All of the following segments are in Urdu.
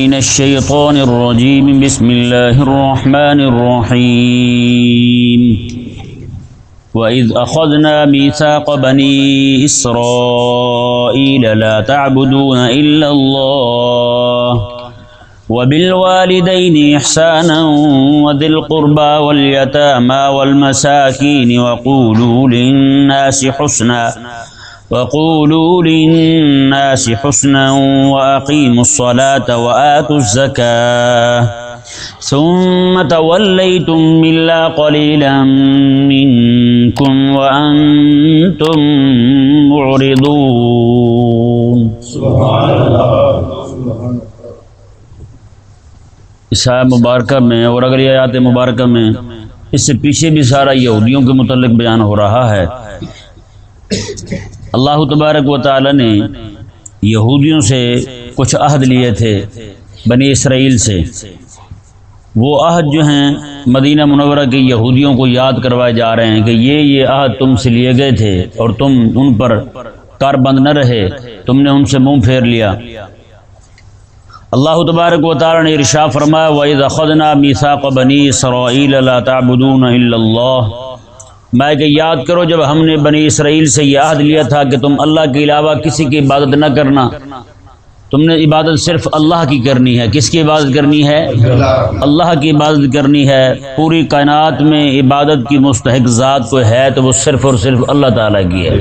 من الشيطان الرجيم بسم الله الرحمن الرحيم وإذ أخذنا ميثاق بني إسرائيل لا تعبدون إلا الله وبالوالدين إحسانا وذي القربى واليتامى والمساكين وقولوا للناس حسنا وقولوا للناس حسنا وأقيموا الصلاة وآتوا الزكاة. ثم توليتم إلا قليلا منكم وأنتم معرضون. سبحان اس آیت مبارکہ میں اور اگر یہ آیات مبارکہ میں اس سے پیچھے بھی سارا یہودیوں کے متعلق بیان ہو رہا ہے۔ اللہ تبارک و تعالی نے یہودیوں سے کچھ عہد لیے تھے، بنی اسرائیل سے۔ وہ عہد جو ہیں، مدینہ منورہ کے یہودیوں کو یاد کروائے جا رہے ہیں کہ یہ یہ عہد تم سے لیے گئے تھے اور تم ان پر کار بند نہ رہے، تم نے ان سے منہ پھیر لیا۔ اللہ تبارک و تعالی نے ارشا فرمایا وَإِذْ أَخَذْنَا مِيثَاقَ بَنِي إِسْرَائِيلَ لَا تَعْبُدُونَ إِلَّا اللَّهَ میں کہ یاد کرو جب ہم نے بنی اسرائیل سے یہ عہد لیا تھا کہ تم اللہ کے علاوہ کسی کی عبادت نہ کرنا۔ تم نے عبادت صرف اللہ کی کرنی ہے۔ کس کی عبادت کرنی ہے؟ اللہ کی عبادت کرنی ہے۔ پوری کائنات میں عبادت کی مستحق ذات کوئی ہے تو وہ صرف اور صرف اللہ تعالیٰ کی ہے۔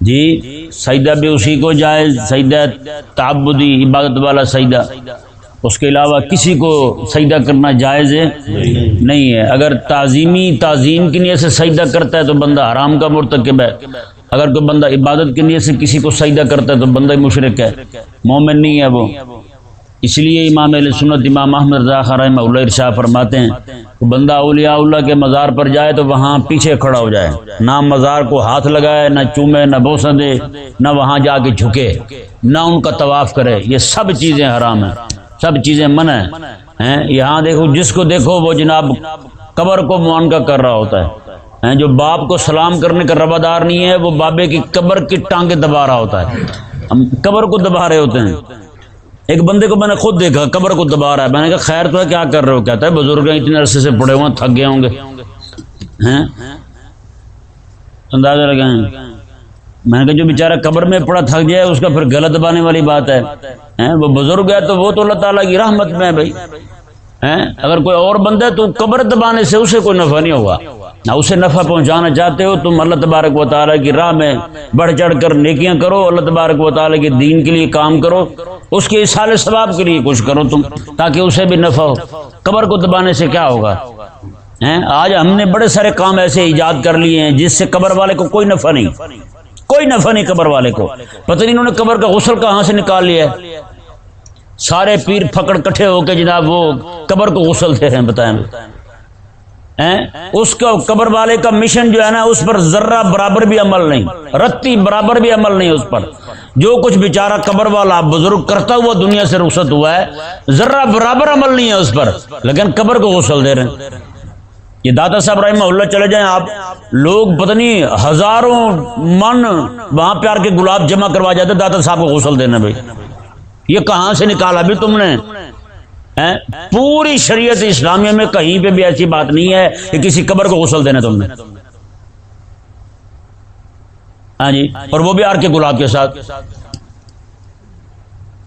جی سجدہ بھی اسی کو جائز، سجدہ تعبدی، عبادت والا سجدہ۔ اس کے علاوہ کسی کو سجدہ کرنا جائز ہے؟ نہیں ہے۔ اگر تعظیمی تعظیم کی نیت سے سجدہ کرتا ہے تو بندہ حرام کا مرتکب ہے۔ اگر کوئی بندہ عبادت کی نیت سے کسی کو سجدہ کرتا ہے تو بندہ مشرق ہے۔ مومن نہیں ہے وہ۔ اس لیے امام علیہ سنت امام احمد رضا خرم اللہ ارشا فرماتے ہیں وہ بندہ اولیاء اللہ کے مزار پر جائے تو وہاں پیچھے کھڑا ہو جائے۔ نہ مزار کو ہاتھ لگائے، نہ چومے، نہ بوسا دے نہ وہاں جا کے جھکے، نہ ان کا طواف کرے۔ یہ سب چیزیں حرام ہیں۔ سب چیزیں منع ہیں یہاں دیکھو، جس کو دیکھو، وہ جناب قبر کو معانقہ کر رہا ہوتا ہے جو باپ کو سلام کرنے کا روادار نہیں ہے، وہ بابے کی قبر کی ٹانگیں دبا رہا ہوتا ہے۔ ہم قبر کو دبا رہے ہوتے ہیں۔ ایک بندے کو میں نے خود دیکھا، قبر کو دبا رہا ہے۔ میں نے کہا، خیر، تو ہے کیا کر رہے ہو؟ کہتا ہے، بزرگ اتنے عرصے سے پڑے ہوئے تھک گئے ہوں گے۔ ہیں؟ اندازہ لگائیں۔ میں نے کہا جو بیچارہ قبر میں پڑا تھک جائے اس کا پھر غلط دبانے والی بات ہے۔ وہ بزرگ ہے تو وہ تو اللہ تعالیٰ کی رحمت میں ہے بھائی۔ اگر کوئی اور بندہ ہے تو قبر دبانے سے اسے کوئی نفع نہیں ہوگا۔ نہ اسے نفع پہنچانا چاہتے ہو، تم اللہ تبارک و تعالیٰ کی راہ میں بڑھ چڑھ کر نیکیاں کرو، اللہ تبارک و تعالیٰ کے دین کے لیے کام کرو، اس کے سال ثواب کے لیے کچھ کرو تم، تاکہ اسے بھی نفع ہو۔ قبر کو دبانے سے کیا ہوگا؟ آج ہم نے بڑے سارے کام ایسے ایجاد کر لیے ہیں جس سے قبر والے کو کوئی نفع نہیں۔ کوئی نفع نہیں قبر والے کو۔ پتہ نہیں انہوں نے قبر کا غسل کہاں سے نکال لیا ہے۔ سارے پیر پھکڑ کٹھے ہو کے جناب وہ قبر کو غسل دے رہے ہیں، بتائیں۔ اس کا قبر والے کا مشن جو ہے نا، اس پر ذرہ برابر بھی عمل نہیں، رتی برابر بھی عمل نہیں اس پر۔ جو کچھ بیچارہ قبر والا بزرگ کرتا ہوا دنیا سے رخصت ہوا ہے، ذرہ برابر عمل نہیں ہے اس پر، لیکن قبر کو غسل دے رہے ہیں۔ یہ دادا صاحب رحمہ اللہ چلے جائیں آپ، لوگ پتہ نہیں ہزاروں من وہاں پہ کے گلاب جمع کروا جاتے دادا صاحب کو غسل دینا بھائی۔ یہ کہاں سے نکالا بھی تم نے؟ پوری شریعت اسلامیہ میں کہیں پہ بھی ایسی بات نہیں ہے کہ کسی قبر کو غسل دینا تم نے۔ ہاں جی اور وہ بھی آر کے گلاب کے ساتھ۔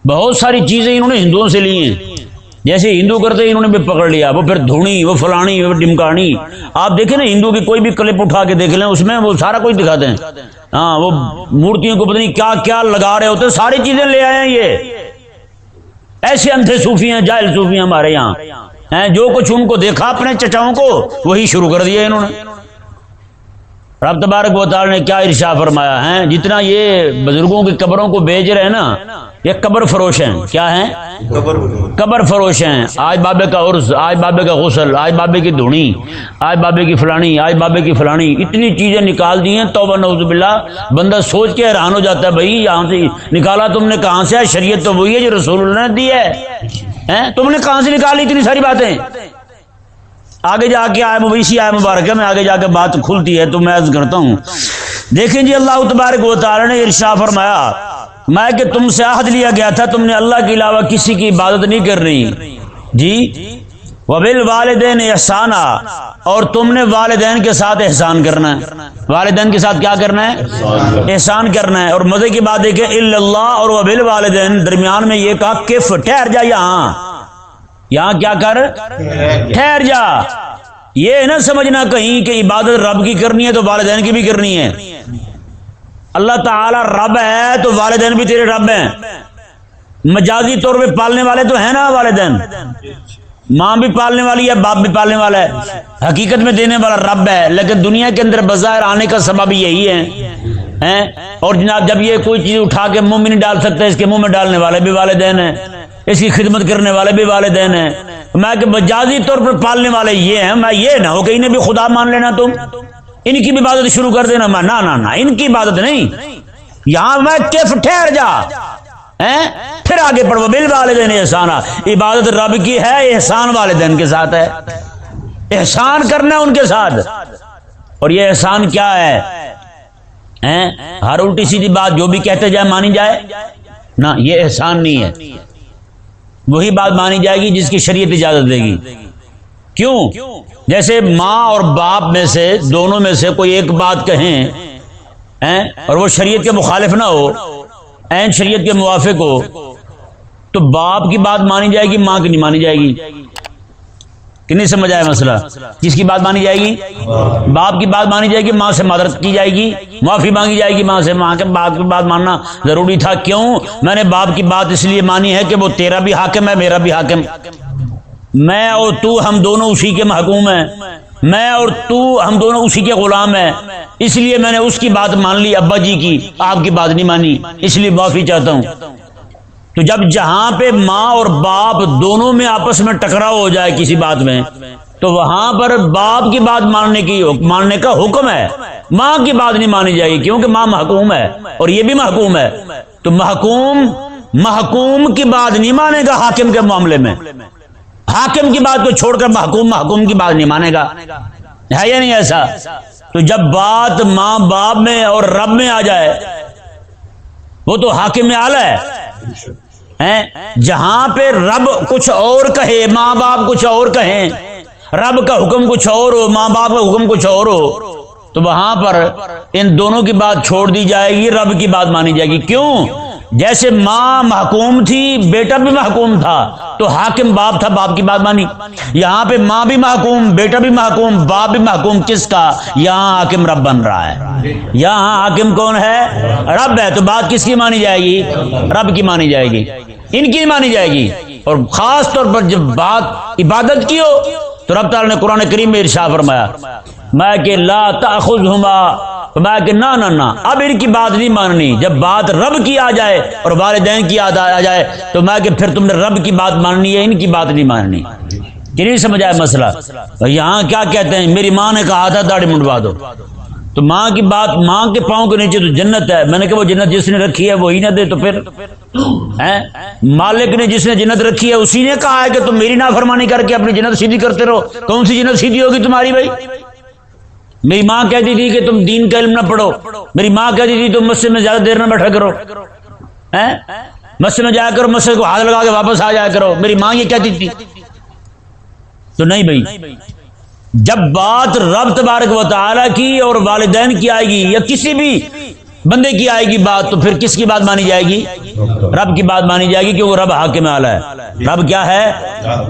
بہت ساری چیزیں انہوں نے ہندوؤں سے لی ہیں۔ جیسے ہندو کرتے انہوں نے بھی پکڑ لیا وہ پھر دھونی وہ فلانی وہ ڈمکانی۔ آپ دیکھیں نا ہندو کی کوئی بھی کلپ اٹھا کے دیکھ لیں اس میں وہ سارا کچھ دکھاتے ہیں ہاں وہ مورتیوں کو پتہ نہیں کیا کیا لگا رہے ہوتے ساری چیزیں لے آئے ہیں یہ۔ ایسے اندھے صوفی ہیں جائل صوفی ہیں ہمارے یہاں۔ جو کچھ ان کو دیکھا اپنے چچاؤں کو وہی شروع کر دیا انہوں نے۔ رب تبارک و تعالی نے کیا ارشا فرمایا ہے جتنا یہ بزرگوں کی قبروں کو بیچ رہے ہیں نا یہ قبر فروش ہیں۔ کیا ہیں؟ قبر فروش۔ ہیں۔ آج بابے کا عرض آج بابے کا غسل آج بابے کی دھونی آج بابے کی فلانی آج بابے کی فلانی۔ اتنی چیزیں نکال دی ہیں توبہ نعوذ باللہ۔ بندہ سوچ کے حیران ہو جاتا ہے بھائی یہاں سے نکالا تم نے کہاں سے؟ شریعت تو وہی ہے جو رسول اللہ نے دی ہے۔ تم نے کہاں سے نکالی اتنی ساری باتیں؟ آگے جا کے آئے مویشی آئے مبارک میں آگے جا کے بات کھلتی ہے تو میں عرض کرتا ہوں۔ دیکھیں جی اللہ تبارک و تعالی نے ارشا فرمایا میں کہ تم سے عہد لیا گیا تھا، تم نے اللہ کے علاوہ کسی کی عبادت نہیں کرنی۔ جی؟ وبل والدین احسانہ اور تم نے والدین کے ساتھ احسان کرنا ہے۔ والدین کے ساتھ کیا کرنا ہے؟ احسان کرنا ہے۔ اور مزے کی بات ہے کہ اللہ اور وبل والدین درمیان میں یہ کہا، کف، ٹھہر جا یہاں۔ یہاں کیا کر؟ ٹھہر جا۔ یہ نہ سمجھنا کہیں کہ عبادت رب کی کرنی ہے تو والدین کی بھی کرنی ہے۔ اللہ تعالی رب ہے تو والدین بھی تیرے رب ہیں۔ مجازی طور پہ پالنے والے تو ہیں نا والدین۔ ماں بھی پالنے والی ہے، باپ بھی پالنے والا ہے۔ حقیقت میں دینے والا رب ہے، لیکن دنیا کے اندر بظاہر آنے کا سبب یہی ہے اور جناب جب یہ کوئی چیز اٹھا کے منہ میں نہیں ڈال سکتے اس کے منہ میں ڈالنے والے بھی والدین ہیں۔ اس کی خدمت کرنے والے بھی والدین ہیں۔ میں کہ مجازی طور پر پالنے والے یہ ہیں، میں یہ نہ ہو کہ انہیں بھی خدا مان لینا تم۔ ان کی بھی عبادت شروع کر دینا میں نہ نہ ان کی عبادت نہیں۔ یہاں میں کیف ٹھہر جا۔ پھر آگے پڑھو، بل والدین احسان۔ عبادت رب کی ہے، احسان والدین کے ساتھ ہے۔ احسان کرنا ان کے ساتھ۔ اور یہ احسان کیا ہے؟ ہر الٹی سیدھی بات جو بھی کہتے جائے مانی جائے۔ نہ، یہ احسان نہیں ہے۔ وہی بات مانی جائے گی جس کی شریعت اجازت دے گی۔ کیوں؟ جیسے ماں اور باپ میں سے دونوں میں سے کوئی ایک بات کہیں اور وہ شریعت کے مخالف نہ ہو این شریعت کے موافق ہو، تو باپ کی بات مانی جائے گی، ماں کی نہیں مانی جائے گی؟ کہ نہیں سمجھ آیا مسئلہ؟ کس کی بات مانی جائے گی؟ باپ کی بات مانی جائے گی، ماں سے مدد کی جائے گی، معافی مانگی جائے گی، ماں سے ماں کے باپ کی بات ماننا ضروری تھا۔ کیوں؟ میں نے باپ کی بات اس لیے مانی ہے کہ وہ تیرا بھی حاکم ہے، میرا بھی حاکم۔ میں اور تو ہم دونوں اسی کے محکوم ہیں۔ میں اور تو ہم دونوں اسی کے غلام ہیں۔ اس لیے میں نے اس کی بات مان لی، ابا جی کی، آپ کی بات نہیں مانی۔ اس لیے معافی چاہتا ہوں۔ تو جب جہاں پہ ماں اور باپ دونوں میں آپس میں ٹکراؤ ہو جائے کسی بات میں، تو وہاں پر باپ کی بات ماننے کی، ماننے کا حکم ہے۔ ماں کی بات نہیں مانی جائے گی کیونکہ ماں محکوم ہے اور یہ بھی محکوم ہے۔ تو محکوم محکوم کی بات نہیں مانے گا حاکم کے معاملے میں۔ حاکم کی بات کو چھوڑ کر محکوم محکوم کی بات نہیں مانے گا۔ ہے یا نہیں ایسا؟ تو جب بات ماں باپ میں اور رب میں آ جائے، وہ تو حاکم میں آلہ ہے۔ جہاں پہ رب کچھ اور کہے، ماں باپ کچھ اور کہیں، رب کا حکم کچھ اور ہو، ماں باپ کا حکم کچھ اور ہو، تو وہاں پر ان دونوں کی بات چھوڑ دی جائے گی، رب کی بات مانی جائے گی۔ کیوں؟ جیسے ماں محکوم تھی، بیٹا بھی محکوم تھا، تو حاکم باپ تھا، باپ کی بات مانی۔ یہاں پہ ماں بھی محکوم، بیٹا بھی محکوم، باپ بھی محکوم، کس کا؟ یہاں حاکم رب بن رہا ہے۔ یہاں حاکم کون ہے؟ رب ہے، تو بات کس کی مانی جائے گی؟ رب کی مانی جائے گی۔ ان کی مانی جائے گی۔ اور خاص طور پر جب بات عبادت کی ہو، تو رب تعالیٰ نے قرآن کریم میں ارشا فرمایا میں کہ لا تاخذہما میں کہ نہ نہ نہ، اب ان کی بات نہیں ماننی۔ جب بات رب کی آ جائے اور والدین کی آ جائے تو میں کہ پھر تم نے رب کی بات ماننی ہے، ان کی بات نہیں ماننی۔ کہ نہیں سمجھ آئے مسئلہ؟ یہاں کیا کہتے ہیں؟ میری ماں نے کہا تھا، داڑھی منڈوا دو۔ تو ماں کی بات، ماں کے پاؤں کے نیچے تو جنت ہے۔ میں نے کہا وہ جنت جس نے رکھی ہے، وہی نہ دے تو پھر۔ مالک نے جس نے جنت رکھی ہے، اسی نے کہا ہے کہ تم میری نافرمانی کر کے اپنی جنت سیدھی کرتے رہو۔ کون سی جنت سیدھی ہوگی تمہاری بھائی؟ میری ماں کہتی تھی کہ تم دین کا علم نہ پڑھو۔ میری ماں کہتی تھی تم مسجد میں زیادہ دیر نہ بیٹھا کرو۔ مسجد میں جایا کرو، مسجد کو ہاتھ لگا کے واپس آ جایا کرو۔ میری ماں یہ کہتی تھی۔ تو نہیں بھائی، جب بات رب تبارک و تعالی کی اور والدین کی آئے گی یا کسی بھی بندے کی آئے گی بات تو پھر کس کی بات مانی جائے گی؟ رب کی بات مانی جائے گی کہ وہ رب حاکم اعلی ہے۔ رب کیا ہے؟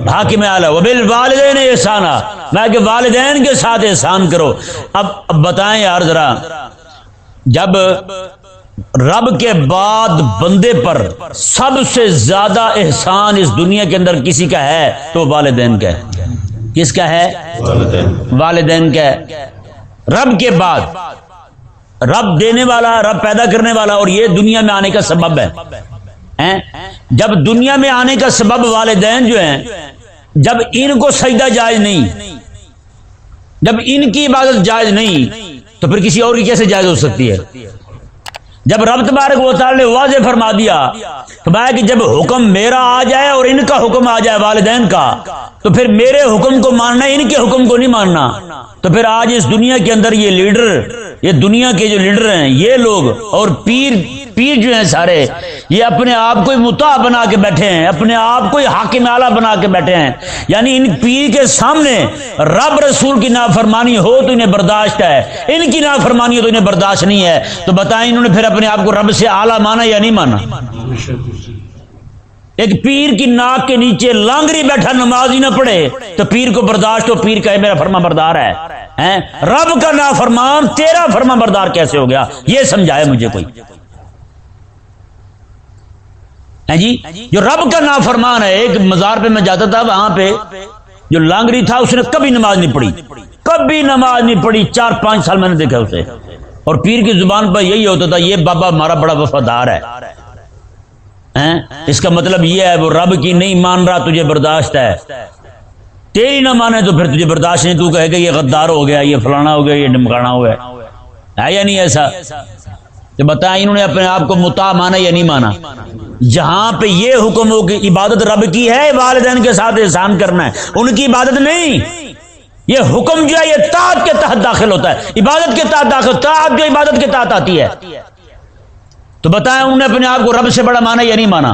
حاکم اعلی۔ وہ بال والدین احسانہ میں کہ والدین کے ساتھ احسان کرو۔ اب اب بتائیں یار ذرا۔ جب رب کے بعد بندے پر سب سے زیادہ احسان اس دنیا کے اندر کسی کا ہے تو والدین کا ہے۔ کس کا ہے؟ والدین کا ہے۔ رب کے بعد۔ رب دینے والا، رب پیدا کرنے والا، اور یہ دنیا میں آنے کا سبب ہے۔ جب دنیا میں آنے کا سبب والدین جو ہیں، جب ان کو سجدہ جائز نہیں، جب ان کی عبادت جائز نہیں، تو پھر کسی اور کی کیسے جائز ہو سکتی ہے؟ جب رب تبارک و تعالی نے واضح فرما دیا، تو کہ جب حکم میرا آ جائے اور ان کا حکم آ جائے والدین کا، تو پھر میرے حکم کو ماننا، ان کے حکم کو نہیں ماننا۔ تو پھر آج اس دنیا کے اندر یہ لیڈر یہ دنیا کے جو لیڈر ہیں، یہ لوگ اور پیر پیر جو ہیں سارے، یہ اپنے آپ کو متا بنا کے بیٹھے ہیں، اپنے آپ کو حاکم اعلیٰ بنا کے بیٹھے ہیں۔ یعنی ان پیر کے سامنے رب رسول کی نافرمانی ہو تو انہیں برداشت ہے، ان کی نافرمانی ہو تو انہیں برداشت نہیں ہے۔ تو بتائیں انہوں نے پھر اپنے آپ کو رب سے اعلیٰ مانا یا نہیں مانا؟ ایک پیر کی ناک کے نیچے لانگری بیٹھا نماز ہی نہ پڑے تو پیر کو برداشت ہو، پیر کہ میرا فرما بردار ہے۔ رب کا نا فرمان تیرا فرما بردار کیسے ہو گیا؟ یہ سمجھائے مجھے کوئی۔ جی؟ جو رب کا نا فرمان ہے، ایک مزار پہ میں جاتا تھا، وہاں پہ جو لانگری تھا، اس نے کبھی نماز نہیں پڑھی۔ کبھی نماز نہیں پڑھی، چار پانچ سال میں نے دیکھا اسے۔ اور پیر کی زبان پر یہی ہوتا تھا، یہ بابا ہمارا بڑا وفادار ہے۔ اس کا مطلب یہ ہے وہ رب کی نہیں مان رہا تجھے برداشت ہے۔ تیری نہ مانے تو پھر تجھے برداشت نہیں۔ تو کہے گا یہ غدار ہو گیا، یہ فلانا ہو گیا، یہ ڈمکانا ہو گیا۔ ہے یا نہیں ایسا؟ تو بتائیں انہوں نے اپنے آپ کو متا مانا یا نہیں مانا؟ جہاں پہ یہ حکم ہو کہ عبادت رب کی ہے، والدین کے ساتھ احسان کرنا ہے، ان کی عبادت نہیں۔ یہ حکم جو ہے، یہ تاج کے تحت داخل ہوتا ہے۔ عبادت کے تحت داخل تاج جو عبادت کے تحت آتی ہے۔ تو بتائیں انہوں نے اپنے آپ کو رب سے بڑا مانا یا نہیں مانا؟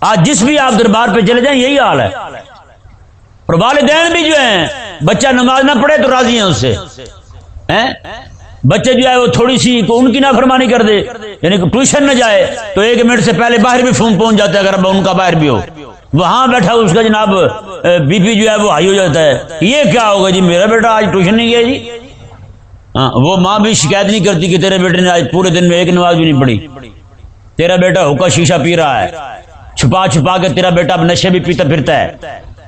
آج جس بھی آپ دربار پہ چلے جائیں یہی حال ہے۔ اور والدین بھی جو ہیں، بچہ نماز نہ پڑھے تو راضی ہیں اس سے۔ بچے جو ہے وہ تھوڑی سی ان کی نافرمانی کر دے یعنی کہ ٹیوشن نہ جائے تو ایک منٹ سے پہلے باہر بھی فون پہنچ جاتا ہے اگر ان کا باہر بھی ہو۔ وہاں بیٹھا اس کا جناب، بی پی جو ہے وہ ہائی ہو جاتا ہے۔ یہ کیا ہوگا جی؟ میرا بیٹا آج ٹیوشن نہیں گیا جی۔ ہاں وہ ماں بھی شکایت نہیں کرتی کہ تیرے بیٹے نے آج پورے دن میں ایک نماز بھی نہیں پڑھی۔ تیرا بیٹا ہوکا شیشہ پی رہا ہے۔ چھپا چھپا کے تیرا بیٹا نشے بھی پیتا پھرتا ہے۔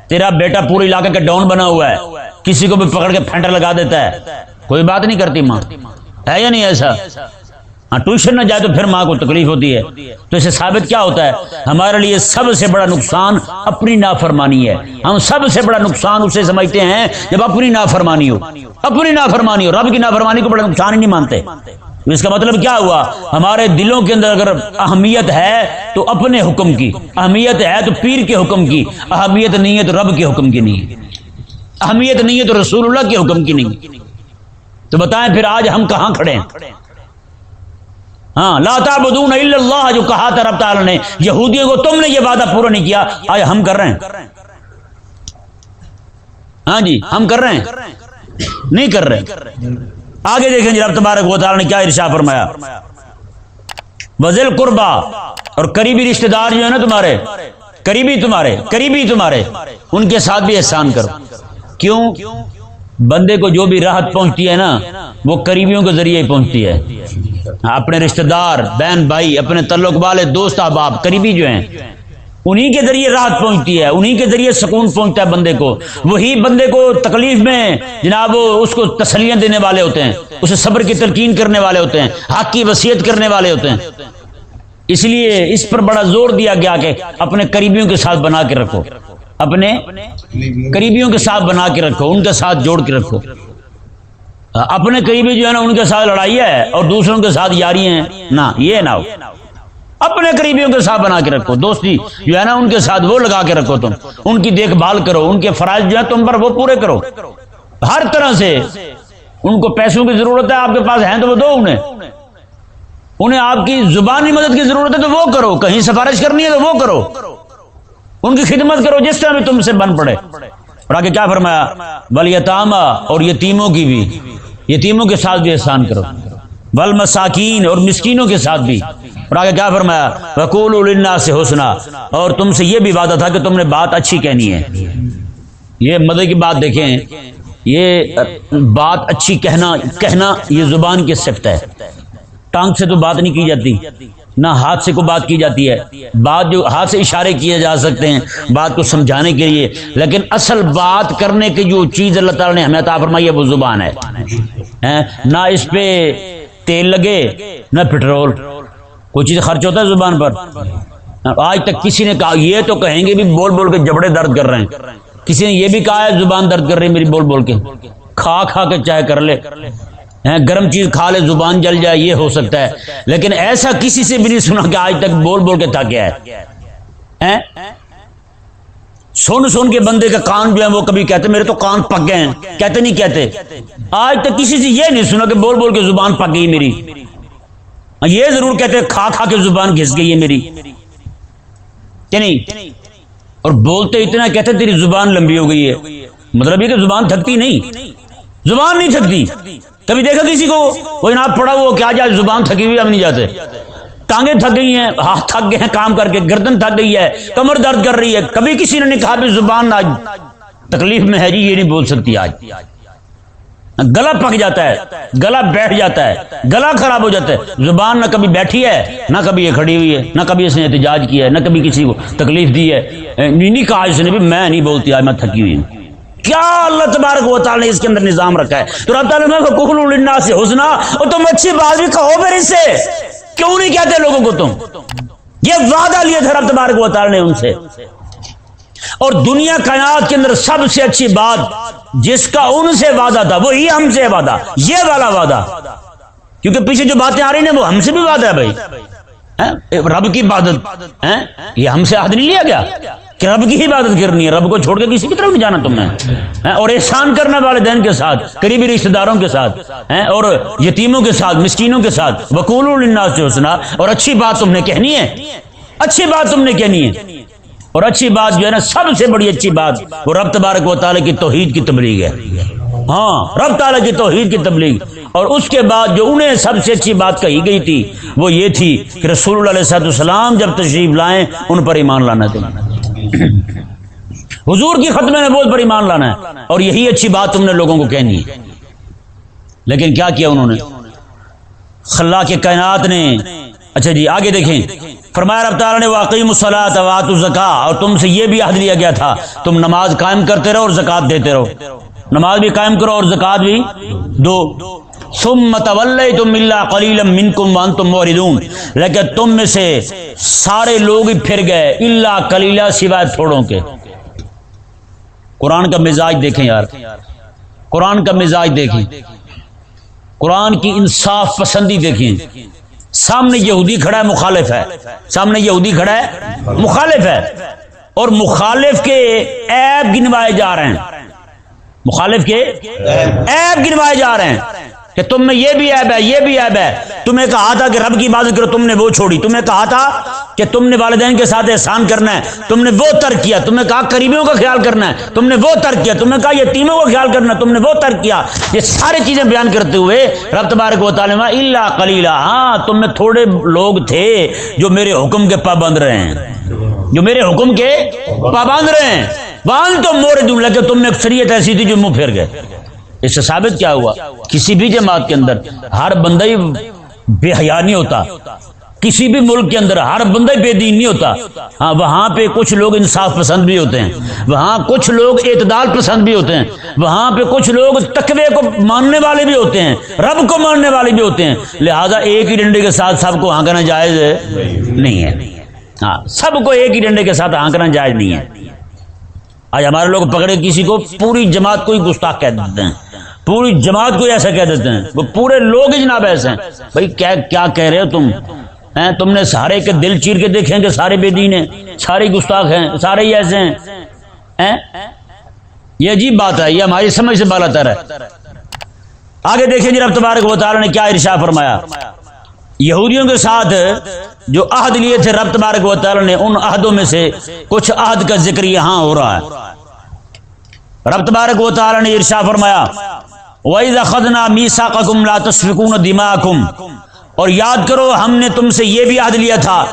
تیرا بیٹا پورے علاقے کا ڈاؤن بنا ہوا ہے۔ کسی کو بھی پکڑ کے پھینٹر لگا دیتا ہے۔ کوئی بات نہیں کرتی ماں۔ ہے یا نہیں ایسا؟ ہاں ٹیوشن نہ جائے تو پھر ماں کو تکلیف ہوتی ہے۔ تو اسے ثابت کیا ہوتا ہے؟ ہمارے لیے سب سے بڑا نقصان اپنی نافرمانی ہے۔ ہم سب سے بڑا نقصان اسے سمجھتے ہیں جب اپنی نافرمانی ہو۔ اپنی نافرمانی ہو۔ رب کی نافرمانی کو بڑا نقصان ہی نہیں مانتے۔ اس کا مطلب کیا ہوا؟ ہمارے دلوں کے اندر اگر اہمیت ہے تو اپنے حکم کی۔ اہمیت ہے تو پیر کے حکم کی۔ اہمیت نہیں ہے تو رب کے حکم کی نہیں۔ اہمیت نہیں ہے تو رسول اللہ کے حکم کی نہیں۔ تو بتائیں پھر آج ہم کہاں کھڑے ہیں؟ ہاں لا تعبدون الا اللہ، جو کہا تھا رب تعالی نے۔ یہودیوں کو تم نے یہ وعدہ پورا نہیں کیا۔ آج ہم کر رہے ہیں۔ ہاں جی ہم کر رہے ہیں۔ نہیں کر رہے۔ آگے دیکھیں جی رب تبارک و تعالی نے کیا ارشا فرمایا۔ وزل قربا اور قریبی رشتہ دار جو ہے نا تمہارے، قریبی تمہارے قریبی تمہارے، ان کے ساتھ بھی احسان کرو۔ کیوں؟ بندے کو جو بھی راحت پہنچتی ہے نا، وہ قریبیوں کے ذریعے ہی پہنچتی ہے۔ اپنے رشتہ دار بہن، بھائی، اپنے تعلق والے، دوست، احباب، قریبی جو ہیں، انہی کے ذریعے راحت پہنچتی ہے، انہی کے ذریعے سکون پہنچتا ہے بندے کو۔ وہی بندے کو تکلیف میں جناب اس کو تسلیاں دینے والے ہوتے ہیں، اسے صبر کی تلقین کرنے والے ہوتے ہیں، حق کی وصیت کرنے والے ہوتے ہیں۔ اس لیے اس پر بڑا زور دیا گیا کہ اپنے قریبیوں کے ساتھ بنا کے رکھو، اپنے قریبیوں کے ساتھ بنا کے رکھو، ان کے ساتھ جوڑ کے رکھو۔ اپنے قریبی جو ہے نا، ان کے ساتھ لڑائی ہے اور دوسروں کے ساتھ یاری ہیں۔ نہ یہ نہ ہو۔ اپنے قریبیوں کے ساتھ بنا کے رکھو۔ دوستی جو ہے نا، ان کے ساتھ وہ لگا کے رکھو تم۔ ان کی دیکھ بھال کرو۔ ان کے فرائض جو ہے تم پر وہ پورے کرو۔ ہر طرح سے ان کو پیسوں کی ضرورت ہے۔ آپ کے پاس ہیں تو وہ دو انہیں۔ انہیں آپ کی زبانی مدد کی ضرورت ہے تو وہ کرو۔ کہیں سفارش کرنی ہے تو وہ کرو۔ ان کی خدمت کرو جس طرح بھی تم سے بن پڑے۔ اور آگے کیا فرمایا؟ بل یتاما اور یتیموں کی بھی۔ یتیموں کے ساتھ بھی احسان کرو۔ بل مساکین اور مسکینوں کے ساتھ بھی۔ اور آگے کیا فرمایا؟ وکول النا سے حسنا۔ اور تم سے یہ بھی وعدہ تھا کہ تم نے بات اچھی کہنی ہے۔ یہ مدد کی بات دیکھیں، یہ بات اچھی کہنا کہنا یہ زبان کی سفت ہے۔ ٹانگ سے تو بات نہیں کی جاتی، نہ ہاتھ سے کو بات کی جاتی ہے۔ بات جو ہاتھ سے اشارے کیے جا سکتے ہیں، بات کو سمجھانے کے لیے۔ لیکن اصل بات کرنے کی جو چیز اللہ تعالیٰ نے ہمیں عطا فرمائی ہے، وہ زبان ہے۔ نہ اس پہ تیل لگے، نہ پٹرول کوئی چیز خرچ ہوتا ہے زبان پر؟ آج تک کسی نے کہا، یہ تو کہیں گے بھی بول بول کے جبڑے درد کر رہے ہیں۔ کسی نے یہ بھی کہا ہے، زبان درد کر رہی ہے میری بول بول کے۔ کھا کھا کے چاہے کر لے۔ گرم چیز کھا لے، زبان جل جائے، یہ ہو سکتا ہے۔ لیکن ایسا کسی سے بھی نہیں سنا کہ آج تک بول بول کے تھا کیا ہے۔ سن سن کے بندے کا کان جو ہے وہ کبھی کہتے میرے تو کان پک گئے ہیں۔ کہتے نہیں کہتے۔ آج تک کسی سے یہ نہیں سنا کہ بول بول کے زبان پک گئی میری۔ ہاں، یہ ضرور کہتے کھا کھا کے زبان گھس گئی ہے میری۔ کہ نہیں؟ اور بولتے اتنا کہتے تیری زبان لمبی ہو گئی ہے۔ مطلب یہ کہ زبان تھکتی نہیں۔ زبان نہیں تھکتی۔ کبھی دیکھا کسی کو؟ وہ جناب پڑا وہ کیا جائے زبان تھکی ہوئی ہم نہیں جاتے۔ ٹانگیں تھک گئی ہیں، ہاتھ تھک گئے ہیں کام کر کے، گردن تھک گئی ہے، کمر درد کر رہی ہے۔ کبھی کسی نے نہیں کہا بھی زبان آج تکلیف میں ہے جی یہ نہیں بول سکتی آج۔ گلا پک جاتا ہے، گلا بیٹھ جاتا ہے، گلا خراب ہو جاتا ہے۔ زبان نہ کبھی بیٹھی ہے، نہ کبھی یہ کھڑی ہوئی ہے، نہ کبھی اس نے احتجاج کیا ہے، نہ کبھی کسی کو تکلیف دی ہے۔ نہیں کہا اس نے بھی میں نہیں بولتی، آج میں تھکی ہوئی ہوں۔ کیا اللہ تبارک و تعالی نے اس کے اندر نظام رکھا ہے؟ تو رب تعالیٰ نے سے حسنا اور تم اچھی بات بھی کہو پھر اس سے۔ کیوں نہیں کہتے لوگوں کو تم؟ یہ وعدہ لیا تھا رب تبارک و تعالی نے ان سے۔ اور دنیا کائنات کے اندر سب سے اچھی بات جس کا ان سے وعدہ تھا، وہی ہم سے وعدہ۔ یہ والا وعدہ۔ کیونکہ پیچھے جو باتیں آ رہی ہیں وہ ہم سے بھی وعدہ ہے بھائی۔ ہاں؟ رب کی عبادت۔ ہاں؟ یہ ہم سے عہد نہیں لیا گیا؟ کہ رب کی ہی عبادت کرنی ہے، رب کو چھوڑ کے کسی کی طرف نہیں جانا تم نے؟ اور احسان کرنا والدین کے ساتھ، قریبی رشتے داروں کے ساتھ اور یتیموں کے ساتھ، مسکینوں کے ساتھ۔ وکول الناس سے حسنا، اور اچھی بات تم نے کہنی ہے۔ اچھی بات تم نے کہنی ہے۔ اور اچھی بات جو ہے نا، سب سے بڑی اچھی بات، وہ رب تبارک و تعالیٰ کی توحید کی تبلیغ ہے۔ ہاں رب تعالیٰ کی توحید کی تبلیغ۔ اور اس کے بعد جو انہیں سب سے اچھی بات کہی گئی تھی، وہ یہ تھی کہ رسول اللہ علیہ السلام جب تشریف لائیں، ان پر ایمان لانا تھا حضور کی ختم نبوت پر ایمان لانا ہے اور یہی اچھی بات تم نے لوگوں کو کہنی ہے۔ لیکن کیا کیا انہوں نے؟ خلا کے کائنات نے۔ اچھا جی آگے دیکھیں۔ فرمایا، رب تعالیٰ نے واقعی مسلاط وات زکا اور تم سے یہ بھی عہد لیا گیا تھا، تم نماز قائم کرتے رہو اور زکات دیتے رہو۔ نماز بھی قائم کرو اور زکات بھی دو۔ تم متول تم اللہ کلیل من کم ون تم موردون لیکن تم میں سے سارے لوگ ہی پھر گئے اللہ کلیلہ سوائے تھوڑوں کے۔ قرآن کا مزاج دیکھیں یار۔ قرآن کا مزاج دیکھیں۔ قرآن کی انصاف پسندی دیکھیں۔ سامنے یہودی کھڑا ہے، مخالف ہے۔ سامنے یہودی کھڑا ہے، مخالف ہے۔ اور مخالف کے ایب گنوائے جا رہے ہیں۔ مخالف کے ایب گنوائے جا رہے ہیں۔ کہ تم میں یہ بھی عیب ہے، یہ بھی عیب ہے۔ تمہیں کہا تھا کہ رب کی عبادت کرو، تم نے وہ چھوڑی۔ تمہیں کہا تھا کہ تم نے والدین کے ساتھ احسان کرنا ہے۔ تم نے وہ ترک کیا۔ تم نے کہا قریبیوں کا خیال کرنا ہے۔ تم نے وہ ترک کیا۔ تم نے کہا یہ تیموں کا خیال کرنا ہے۔ تم نے وہ ترک کیا۔ یہ ساری چیزیں بیان کرتے ہوئے رب تبارک و تعالیٰ اللہ کلیلہ ہاں تم میں تھوڑے لوگ تھے جو میرے حکم کے پابند رہے ہیں۔ جو میرے حکم کے پابند رہے ہیں۔ وہاں تو مور دوں لگے تم نے اکثریت ایسی تھی جو منہ پھیر گئے۔ اس سے ثابت کیا ہوا؟ کسی بھی جماعت کے اندر ہر بندہ ہی بے حیا نہیں ہوتا۔ کسی بھی ملک کے اندر ہر بندہ بے دین نہیں ہوتا۔ ہاں وہاں پہ کچھ لوگ انصاف پسند بھی ہوتے ہیں۔ وہاں کچھ لوگ اعتدال پسند بھی ہوتے ہیں۔ وہاں پہ کچھ لوگ تقوی کو ماننے والے بھی ہوتے ہیں، رب کو ماننے والے بھی ہوتے ہیں۔ لہذا ایک ہی ڈنڈے کے ساتھ سب کو ہانکنا جائز نہیں ہے۔ ہاں سب کو ایک ہی ڈنڈے کے ساتھ ہانکنا جائز نہیں ہے۔ آج ہمارے لوگ پکڑے کسی کو، پوری جماعت کو ہی گستاخ کہہ دیتے ہیں۔ پوری جماعت کو ایسا کہہ دیتے ہیں۔ وہ پورے لوگ ہی جناب ایسے ہیں۔ بھائی، کیا کیا کہہ رہے ہو تم؟ تم نے سارے کے دل چیر کے دیکھیں کہ سارے بے دین ہیں، سارے گستاخ ہیں، سارے ہی ایسے ہیں۔ یہ عجیب بات ہے، یہ ہماری سمجھ سے بالا تر ہے۔ آگے دیکھیں جی رب تبارک و تعالی نے کیا ارشا فرمایا۔ یہودیوں کے ساتھ جو عہد لیے تھے، رب تبارک و تعالی نے، ان عہدوں میں سے کچھ عہد کا ذکر یہاں ہو رہا ہے۔ رب تبارک و تعالی نے ارشا فرمایا وَإِذَا خَذْنَا مِيسَاقَكُمْ لَا تَسْفِكُونَ دِمَاءَكُمْ۔ اور یاد کرو، ہم نے تم سے یہ بھی عہد لیا تھا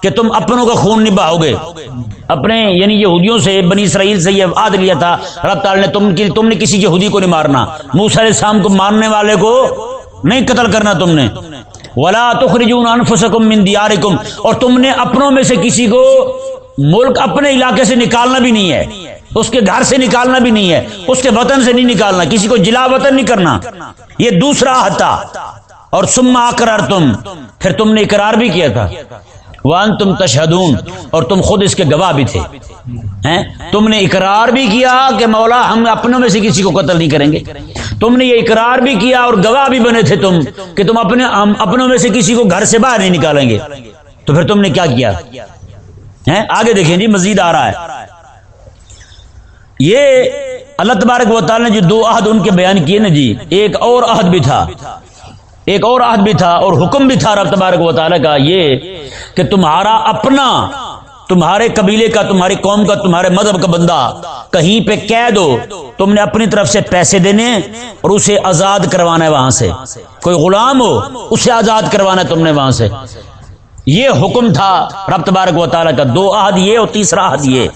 کہ تم اپنوں کا خون نہیں بہاؤ گے اپنے یعنی یہودیوں سے، بنی اسرائیل سے یہ عہد لیا تھا۔ رب تعالی نے تم کی، تم نے کسی یہودی کو نہیں مارنا۔ موسیٰ علیہ السلام کو مارنے والے کو نہیں قتل کرنا تم نے۔ ولا تخرجون انفسکم من دیارکم اور تم نے اپنوں میں سے کسی کو ملک اپنے علاقے سے نکالنا بھی نہیں ہے۔ اس کے گھر سے نکالنا بھی نہیں ہے، اس کے وطن سے نہیں نکالنا، کسی کو جلا وطن نہیں کرنا۔ یہ دوسرا ہتا اور سما کرار تم پھر تم نے اقرار بھی کیا تھا۔ وان تم تشہدون، اور تم خود اس کے گواہ بھی تھے۔ تم نے اقرار بھی کیا کہ مولا ہم اپنوں میں سے کسی کو قتل نہیں کریں گے۔ تم نے یہ اقرار بھی کیا اور گواہ بھی بنے تھے تم کہ تم اپنے اپنوں میں سے کسی کو گھر سے باہر نہیں نکالیں گے۔ تو پھر تم نے کیا کیا؟ آگے دیکھیں جی مزید آ رہا ہے۔ یہ اللہ تبارک و تعالی نے جو دو عہد ان کے بیان کیے نا جی ایک اور عہد بھی تھا۔ ایک اور عہد بھی تھا اور حکم بھی تھا رب تبارک و تعالیٰ کا یہ کہ تمہارا اپنا، تمہارے قبیلے کا، تمہاری قوم کا، تمہارے مذہب کا بندہ کہیں پہ قید ہو، تم نے اپنی طرف سے پیسے دینے اور اسے آزاد کروانا ہے وہاں سے۔ کوئی غلام ہو، اسے آزاد کروانا ہے تم نے وہاں سے۔ یہ حکم تھا رب تبارک و تعالیٰ کا۔ دو عہد یہ اور تیسرا عہد یہ۔